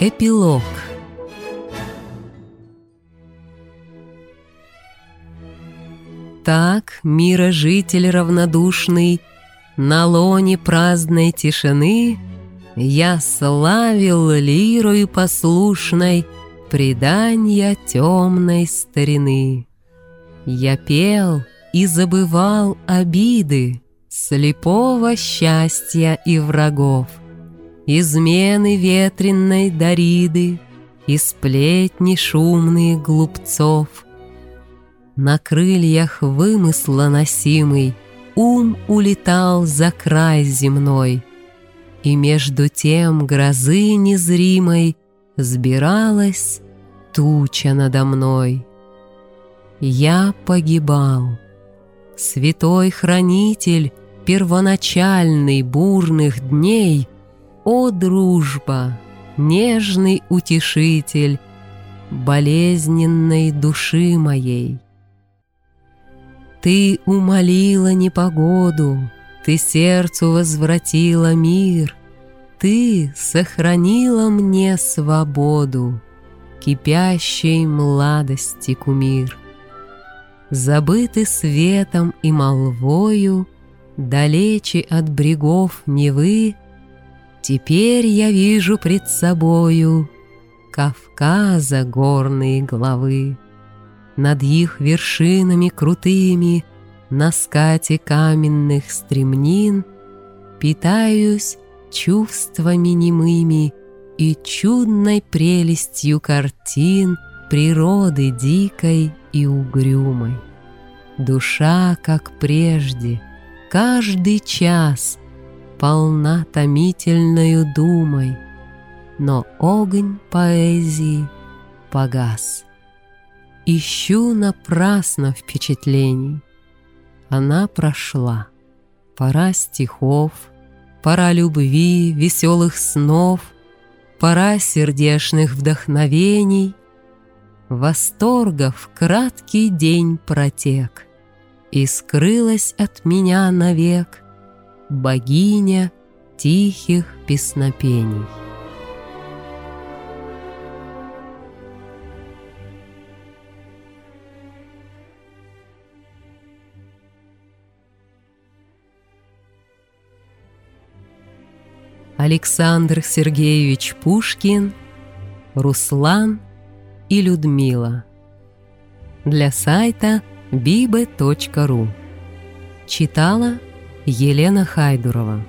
Эпилог Так мирожитель равнодушный На лоне праздной тишины Я славил лирою послушной Преданья темной старины. Я пел и забывал обиды Слепого счастья и врагов, Измены ветренной Дариды И сплетни шумные глупцов. На крыльях вымысла носимый Ум улетал за край земной, И между тем грозы незримой Сбиралась туча надо мной. Я погибал. Святой хранитель первоначальный бурных дней, О, дружба, нежный утешитель болезненной души моей. Ты умолила непогоду, Ты сердцу возвратила мир, Ты сохранила мне свободу, Кипящей младости кумир. Забыты светом и молвою, Далече от брегов Невы, Теперь я вижу пред собою Кавказа горные главы. Над их вершинами крутыми На скате каменных стремнин Питаюсь чувствами немыми И чудной прелестью картин Природы дикой и угрюмой. Душа, как прежде — каждый час полна томительною думой, но огонь поэзии погас. Ищу напрасно впечатлений. Она прошла. Пора стихов, пора любви, веселых снов, пора сердечных вдохновений, восторгов краткий день протек и скрылась от меня навек богиня тихих песнопений. Александр Сергеевич Пушкин, Руслан и Людмила. Для сайта bibe.ru Читала Елена Хайдурова